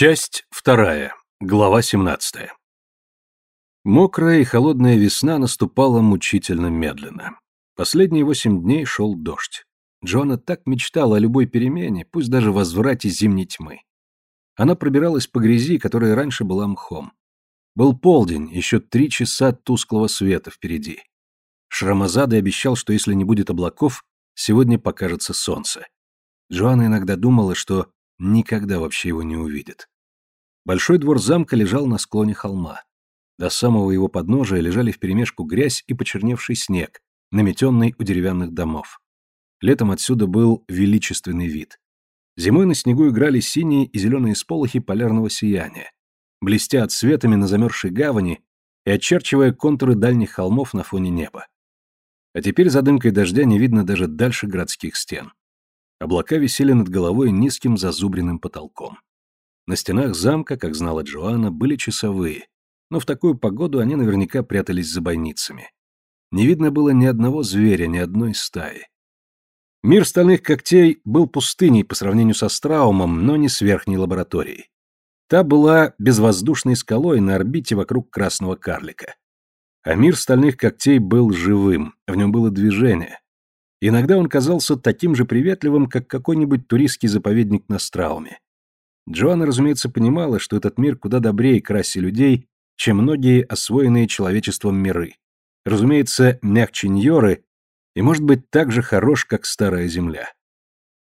Часть вторая. Глава 17. Мокрая и холодная весна наступала мучительно медленно. Последние восемь дней шел дождь. Джоанна так мечтала о любой перемене, пусть даже возврате зимней тьмы. Она пробиралась по грязи, которая раньше была мхом. Был полдень, еще три часа тусклого света впереди. Шрамазады обещал, что если не будет облаков, сегодня покажется солнце. Джоанна иногда думала, что никогда вообще его не увидит. Большой двор замка лежал на склоне холма. До самого его подножия лежали вперемешку грязь и почерневший снег, наметенный у деревянных домов. Летом отсюда был величественный вид. Зимой на снегу играли синие и зеленые сполохи полярного сияния, блестя от светами на замерзшей гавани и очерчивая контуры дальних холмов на фоне неба. А теперь за дымкой дождя не видно даже дальше городских стен. Облака висели над головой низким зазубренным потолком. На стенах замка, как знала Джоанна, были часовые, но в такую погоду они наверняка прятались за бойницами. Не видно было ни одного зверя, ни одной стаи. Мир стальных когтей был пустыней по сравнению со Страумом, но не с верхней лабораторией. Та была безвоздушной скалой на орбите вокруг красного карлика. А мир стальных когтей был живым, в нем было движение, Иногда он казался таким же приветливым, как какой-нибудь туристский заповедник на Страуме. Джоанна, разумеется, понимала, что этот мир куда добрее к расе людей, чем многие освоенные человечеством миры. Разумеется, мягче Ньоры и, может быть, так же хорош, как Старая Земля.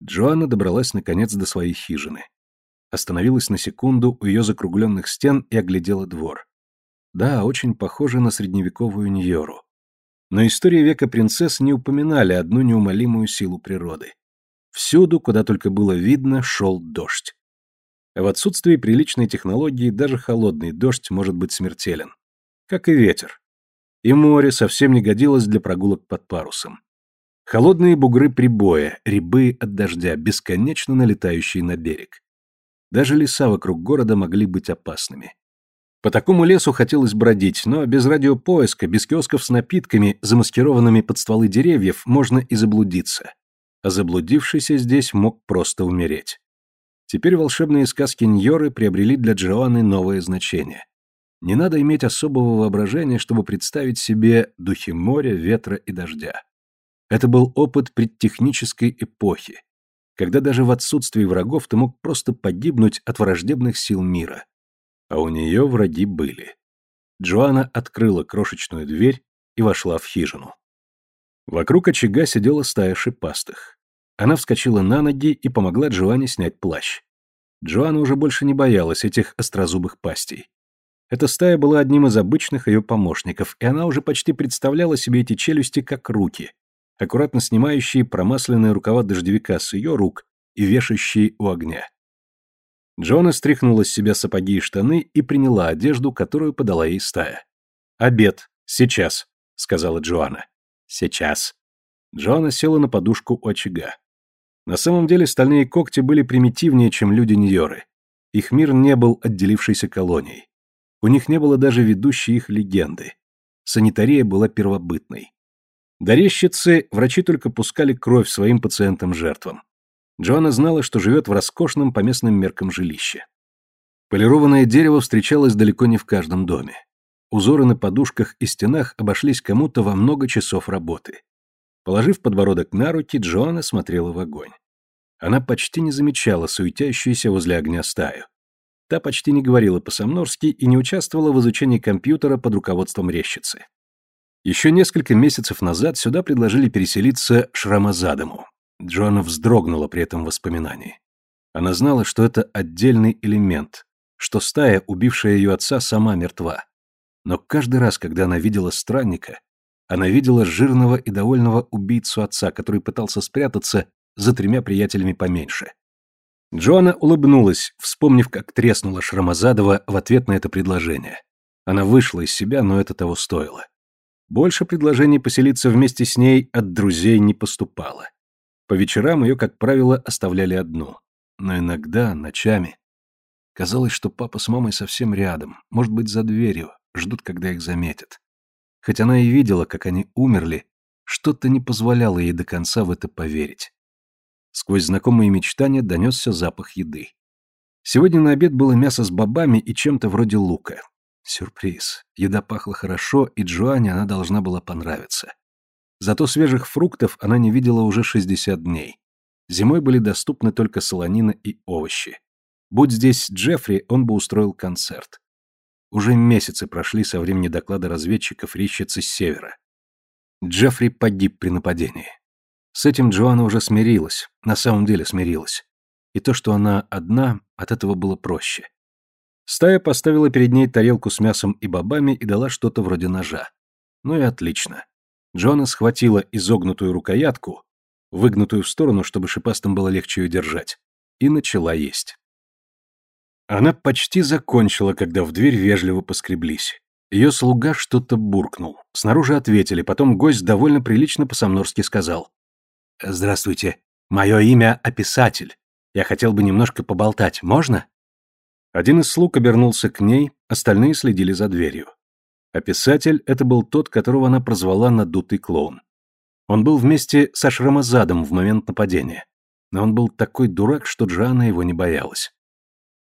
Джоанна добралась, наконец, до своей хижины. Остановилась на секунду у ее закругленных стен и оглядела двор. Да, очень похоже на средневековую Ньору. Но истории века принцесс не упоминали одну неумолимую силу природы. Всюду, куда только было видно, шел дождь. В отсутствии приличной технологии даже холодный дождь может быть смертелен. Как и ветер. И море совсем не годилось для прогулок под парусом. Холодные бугры прибоя, рябы от дождя, бесконечно налетающие на берег. Даже леса вокруг города могли быть опасными. По такому лесу хотелось бродить, но без радиопоиска, без киосков с напитками, замаскированными под стволы деревьев, можно и заблудиться. А заблудившийся здесь мог просто умереть. Теперь волшебные сказки Ньоры приобрели для Джоанны новое значение. Не надо иметь особого воображения, чтобы представить себе духи моря, ветра и дождя. Это был опыт предтехнической эпохи, когда даже в отсутствии врагов ты мог просто погибнуть от враждебных сил мира а у нее враги были. Джоанна открыла крошечную дверь и вошла в хижину. Вокруг очага сидела стая шипастых. Она вскочила на ноги и помогла Джоанне снять плащ. Джоанна уже больше не боялась этих острозубых пастей. Эта стая была одним из обычных ее помощников, и она уже почти представляла себе эти челюсти как руки, аккуратно снимающие промасленные рукава дождевика с ее рук и вешающие у огня. Джона стряхнула с себя сапоги и штаны и приняла одежду, которую подала ей стая. «Обед. Сейчас», — сказала Джоанна. «Сейчас». Джоанна села на подушку у очага. На самом деле стальные когти были примитивнее, чем люди Ньоры. Их мир не был отделившейся колонией. У них не было даже ведущей их легенды. Санитария была первобытной. Дорещицы врачи только пускали кровь своим пациентам-жертвам. Джоанна знала, что живет в роскошном по местным меркам жилище. Полированное дерево встречалось далеко не в каждом доме. Узоры на подушках и стенах обошлись кому-то во много часов работы. Положив подбородок на руки, Джоанна смотрела в огонь. Она почти не замечала суетящуюся возле огня стаю. Та почти не говорила по-самнорски и не участвовала в изучении компьютера под руководством резчицы. Еще несколько месяцев назад сюда предложили переселиться Шрамазадому, Джоанна вздрогнула при этом воспоминании. Она знала, что это отдельный элемент, что стая, убившая ее отца, сама мертва. Но каждый раз, когда она видела странника, она видела жирного и довольного убийцу отца, который пытался спрятаться за тремя приятелями поменьше. Джоанна улыбнулась, вспомнив, как треснула Шрамазадова в ответ на это предложение. Она вышла из себя, но это того стоило. Больше предложений поселиться вместе с ней от друзей не поступало. По вечерам ее, как правило, оставляли одну. Но иногда, ночами. Казалось, что папа с мамой совсем рядом, может быть, за дверью, ждут, когда их заметят. Хоть она и видела, как они умерли, что-то не позволяло ей до конца в это поверить. Сквозь знакомые мечтания донесся запах еды. Сегодня на обед было мясо с бобами и чем-то вроде лука. Сюрприз. Еда пахла хорошо, и Джоанне она должна была понравиться. Зато свежих фруктов она не видела уже 60 дней. Зимой были доступны только солонина и овощи. Будь здесь Джеффри, он бы устроил концерт. Уже месяцы прошли со времени доклада разведчиков рищицы с севера. Джеффри погиб при нападении. С этим Джоанна уже смирилась, на самом деле смирилась. И то, что она одна, от этого было проще. Стая поставила перед ней тарелку с мясом и бобами и дала что-то вроде ножа. Ну и отлично. Джоанна схватила изогнутую рукоятку, выгнутую в сторону, чтобы шипастым было легче ее держать, и начала есть. Она почти закончила, когда в дверь вежливо поскреблись. Ее слуга что-то буркнул. Снаружи ответили, потом гость довольно прилично по-самнорски сказал. «Здравствуйте. Мое имя Описатель. Я хотел бы немножко поболтать. Можно?» Один из слуг обернулся к ней, остальные следили за дверью. Описатель — это был тот, которого она прозвала «надутый клоун». Он был вместе со Шрамазадом в момент нападения. Но он был такой дурак, что Джоанна его не боялась.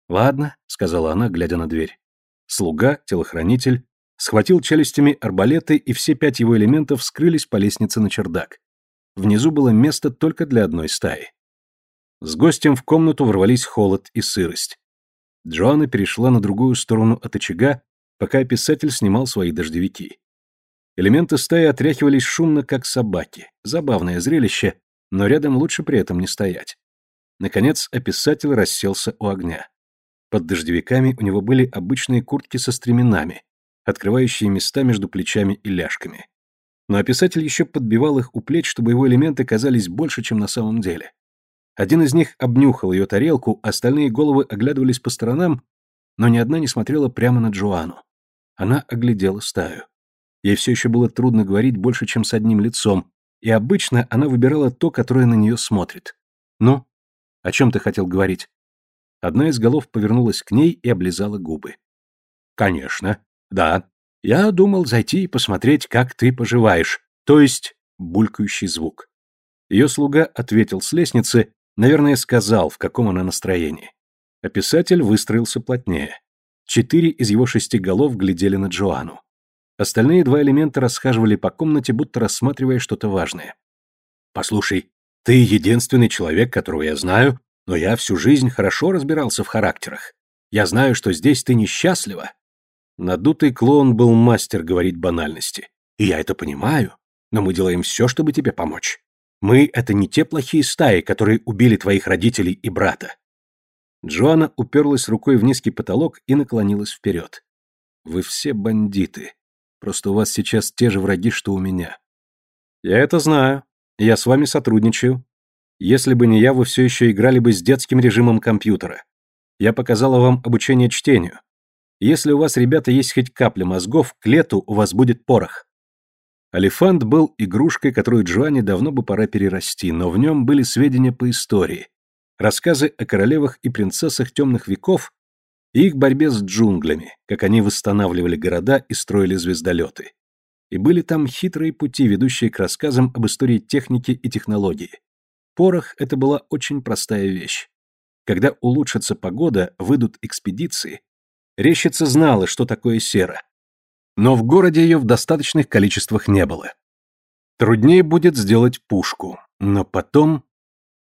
«Ладно», — сказала она, глядя на дверь. Слуга, телохранитель, схватил челюстями арбалеты, и все пять его элементов скрылись по лестнице на чердак. Внизу было место только для одной стаи. С гостем в комнату ворвались холод и сырость. Джоанна перешла на другую сторону от очага, пока писатель снимал свои дождевики. Элементы стаи отряхивались шумно, как собаки. Забавное зрелище, но рядом лучше при этом не стоять. Наконец, описатель расселся у огня. Под дождевиками у него были обычные куртки со стременами, открывающие места между плечами и ляжками. Но описатель еще подбивал их у плеч, чтобы его элементы казались больше, чем на самом деле. Один из них обнюхал ее тарелку, остальные головы оглядывались по сторонам, но ни одна не смотрела прямо на Джоану. Она оглядела стаю. Ей все еще было трудно говорить больше, чем с одним лицом, и обычно она выбирала то, которое на нее смотрит. «Ну, о чем ты хотел говорить?» Одна из голов повернулась к ней и облизала губы. «Конечно. Да. Я думал зайти и посмотреть, как ты поживаешь. То есть...» — булькающий звук. Ее слуга ответил с лестницы, наверное, сказал, в каком она настроении. А писатель выстроился плотнее. Четыре из его шести голов глядели на Джоану. Остальные два элемента расхаживали по комнате, будто рассматривая что-то важное. «Послушай, ты единственный человек, которого я знаю, но я всю жизнь хорошо разбирался в характерах. Я знаю, что здесь ты несчастлива». Надутый клоун был мастер говорить банальности. И я это понимаю, но мы делаем все, чтобы тебе помочь. Мы — это не те плохие стаи, которые убили твоих родителей и брата». Джоанна уперлась рукой в низкий потолок и наклонилась вперед. «Вы все бандиты. Просто у вас сейчас те же враги, что у меня». «Я это знаю. Я с вами сотрудничаю. Если бы не я, вы все еще играли бы с детским режимом компьютера. Я показала вам обучение чтению. Если у вас, ребята, есть хоть капля мозгов, к лету у вас будет порох. Алифант был игрушкой, которую Джоанне давно бы пора перерасти, но в нем были сведения по истории, рассказы о королевах и принцессах темных веков и их борьбе с джунглями, как они восстанавливали города и строили звездолеты. И были там хитрые пути, ведущие к рассказам об истории техники и технологии. Порох – это была очень простая вещь. Когда улучшится погода, выйдут экспедиции, Рещица знала, что такое сера. Но в городе ее в достаточных количествах не было. Труднее будет сделать пушку, но потом...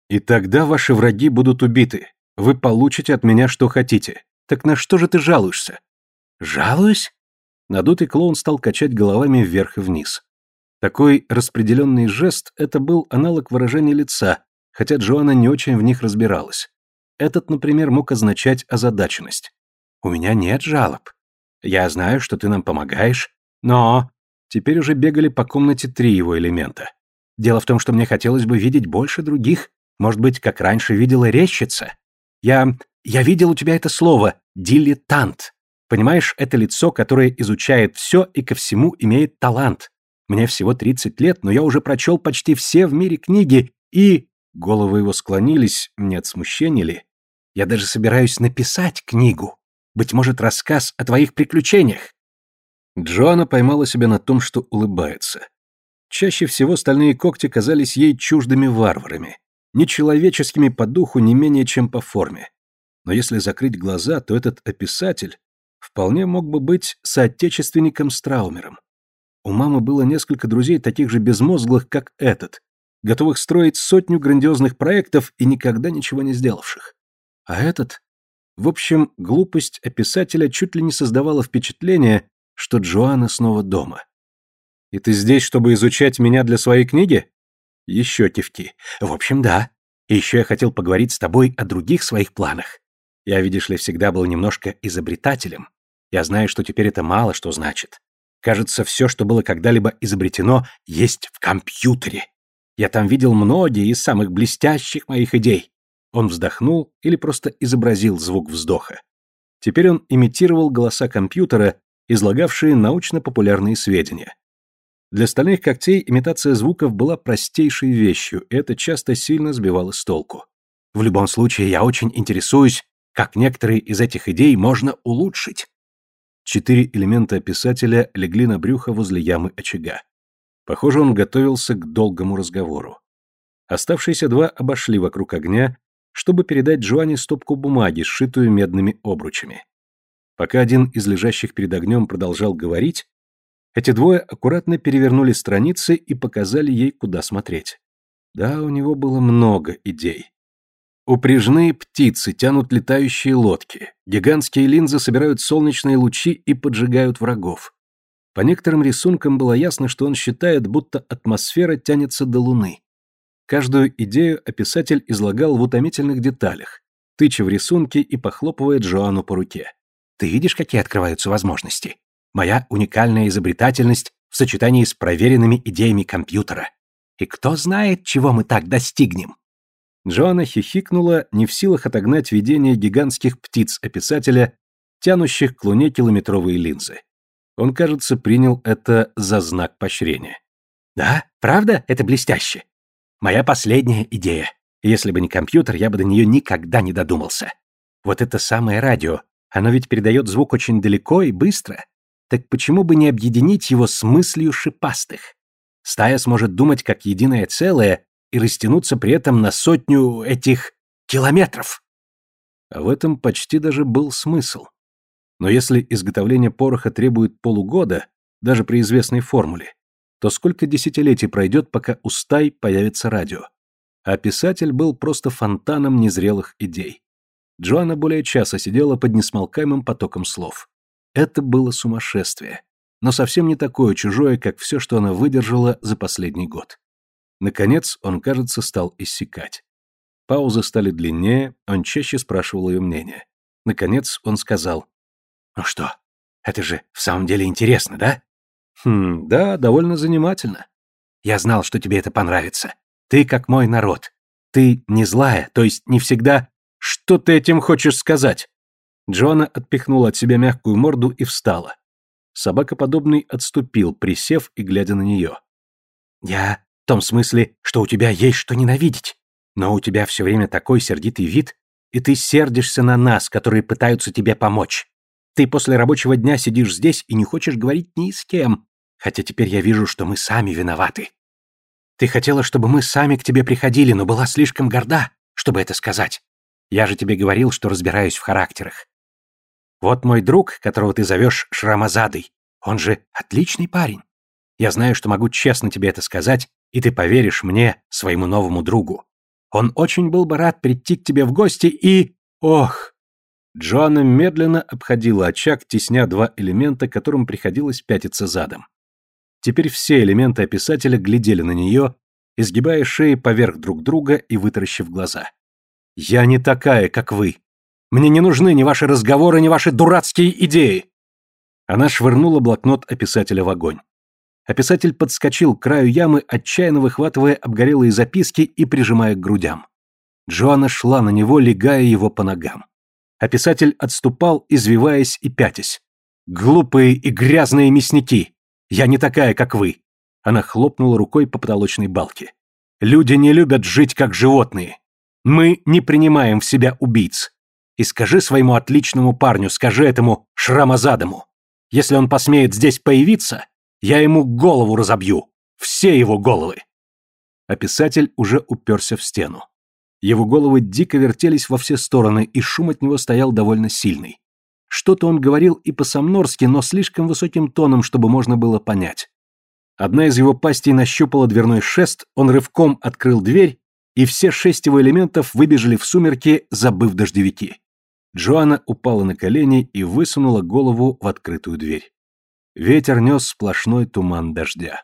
И тогда ваши враги будут убиты. Вы получите от меня, что хотите. Так на что же ты жалуешься? Жалуюсь? Надутый клоун стал качать головами вверх и вниз. Такой распределенный жест – это был аналог выражения лица, хотя Джоанна не очень в них разбиралась. Этот, например, мог означать озадаченность. «У меня нет жалоб. Я знаю, что ты нам помогаешь, но...» Теперь уже бегали по комнате три его элемента. Дело в том, что мне хотелось бы видеть больше других, может быть, как раньше видела рещица. Я... я видел у тебя это слово «дилетант». Понимаешь, это лицо, которое изучает все и ко всему имеет талант. Мне всего 30 лет, но я уже прочел почти все в мире книги, и... Головы его склонились, нет смущения ли? Я даже собираюсь написать книгу. Быть может, рассказ о твоих приключениях?» Джоанна поймала себя на том, что улыбается. Чаще всего стальные когти казались ей чуждыми варварами, нечеловеческими по духу не менее, чем по форме. Но если закрыть глаза, то этот описатель вполне мог бы быть соотечественником Страумером. У мамы было несколько друзей, таких же безмозглых, как этот, готовых строить сотню грандиозных проектов и никогда ничего не сделавших. А этот... В общем, глупость описателя чуть ли не создавала впечатление, что Джоанна снова дома. «И ты здесь, чтобы изучать меня для своей книги?» Еще кивки. «В общем, да. И еще я хотел поговорить с тобой о других своих планах. Я, видишь ли, всегда был немножко изобретателем. Я знаю, что теперь это мало что значит. Кажется, все, что было когда-либо изобретено, есть в компьютере. Я там видел многие из самых блестящих моих идей. Он вздохнул или просто изобразил звук вздоха. Теперь он имитировал голоса компьютера, излагавшие научно-популярные сведения. Для стальных когтей имитация звуков была простейшей вещью, и это часто сильно сбивало с толку. В любом случае, я очень интересуюсь, как некоторые из этих идей можно улучшить. Четыре элемента писателя легли на брюхо возле ямы очага. Похоже, он готовился к долгому разговору. Оставшиеся два обошли вокруг огня, чтобы передать Джоанне стопку бумаги, сшитую медными обручами. Пока один из лежащих перед огнем продолжал говорить, эти двое аккуратно перевернули страницы и показали ей, куда смотреть. Да, у него было много идей. Упряжные птицы тянут летающие лодки, гигантские линзы собирают солнечные лучи и поджигают врагов. По некоторым рисункам было ясно, что он считает, будто атмосфера тянется до Луны. Каждую идею описатель излагал в утомительных деталях, тыча в рисунки и похлопывая Джоанну по руке. «Ты видишь, какие открываются возможности? Моя уникальная изобретательность в сочетании с проверенными идеями компьютера. И кто знает, чего мы так достигнем?» Джоанна хихикнула, не в силах отогнать видение гигантских птиц описателя, тянущих к луне километровые линзы. Он, кажется, принял это за знак поощрения. «Да, правда, это блестяще. Моя последняя идея. Если бы не компьютер, я бы до нее никогда не додумался. Вот это самое радио. Оно ведь передает звук очень далеко и быстро. Так почему бы не объединить его с мыслью шипастых? Стая сможет думать как единое целое и растянуться при этом на сотню этих километров. А в этом почти даже был смысл. Но если изготовление пороха требует полугода, даже при известной формуле, то сколько десятилетий пройдет, пока у стай появится радио? А писатель был просто фонтаном незрелых идей. Джоанна более часа сидела под несмолкаемым потоком слов. Это было сумасшествие, но совсем не такое чужое, как все, что она выдержала за последний год. Наконец, он, кажется, стал иссякать. Паузы стали длиннее, он чаще спрашивал ее мнение. Наконец, он сказал, «Ну что, это же в самом деле интересно, да?» Хм, да, довольно занимательно. Я знал, что тебе это понравится. Ты как мой народ. Ты не злая, то есть не всегда... Что ты этим хочешь сказать? Джоанна отпихнула от себя мягкую морду и встала. Собакоподобный отступил, присев и глядя на нее. «Я в том смысле, что у тебя есть что ненавидеть. Но у тебя все время такой сердитый вид, и ты сердишься на нас, которые пытаются тебе помочь. Ты после рабочего дня сидишь здесь и не хочешь говорить ни с кем, Хотя теперь я вижу, что мы сами виноваты. Ты хотела, чтобы мы сами к тебе приходили, но была слишком горда, чтобы это сказать. Я же тебе говорил, что разбираюсь в характерах. Вот мой друг, которого ты зовешь Шрамазадой, он же отличный парень. Я знаю, что могу честно тебе это сказать, и ты поверишь мне, своему новому другу. Он очень был бы рад прийти к тебе в гости и... Ох!» Джоанна медленно обходила очаг, тесня два элемента, которым приходилось пятиться задом. Теперь все элементы описателя глядели на нее, изгибая шеи поверх друг друга и вытаращив глаза. «Я не такая, как вы. Мне не нужны ни ваши разговоры, ни ваши дурацкие идеи!» Она швырнула блокнот описателя в огонь. Описатель подскочил к краю ямы, отчаянно выхватывая обгорелые записки и прижимая к грудям. Джоанна шла на него, легая его по ногам. Описатель отступал, извиваясь и пятясь. «Глупые и грязные мясники! Я не такая, как вы. Она хлопнула рукой по потолочной балке. Люди не любят жить как животные. Мы не принимаем в себя убийц. И скажи своему отличному парню, скажи этому шрамозадому. Если он посмеет здесь появиться, я ему голову разобью. Все его головы. А писатель уже уперся в стену. Его головы дико вертелись во все стороны, и шум от него стоял довольно сильный. Что-то он говорил и по-самнорски, но слишком высоким тоном, чтобы можно было понять. Одна из его пастей нащупала дверной шест, он рывком открыл дверь, и все шесть его элементов выбежали в сумерки, забыв дождевики. Джоанна упала на колени и высунула голову в открытую дверь. Ветер нес сплошной туман дождя.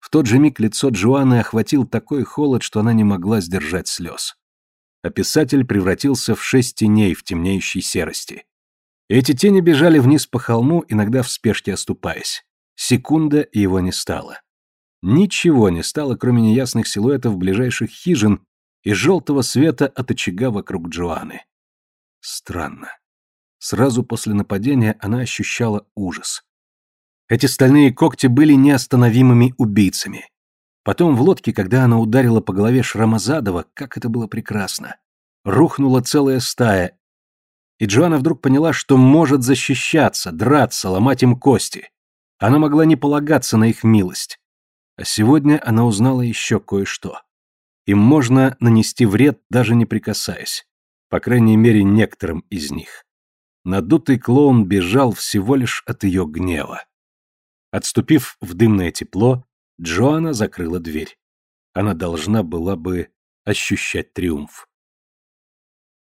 В тот же миг лицо Джоанны охватил такой холод, что она не могла сдержать слез. А писатель превратился в шесть теней в темнеющей серости. Эти тени бежали вниз по холму, иногда в спешке оступаясь. Секунда, его не стало. Ничего не стало, кроме неясных силуэтов ближайших хижин и желтого света от очага вокруг Джоаны. Странно. Сразу после нападения она ощущала ужас. Эти стальные когти были неостановимыми убийцами. Потом в лодке, когда она ударила по голове Шрамазадова, как это было прекрасно. Рухнула целая стая. И Джоанна вдруг поняла, что может защищаться, драться, ломать им кости. Она могла не полагаться на их милость. А сегодня она узнала еще кое-что. Им можно нанести вред, даже не прикасаясь. По крайней мере, некоторым из них. Надутый клоун бежал всего лишь от ее гнева. Отступив в дымное тепло, Джоанна закрыла дверь. Она должна была бы ощущать триумф.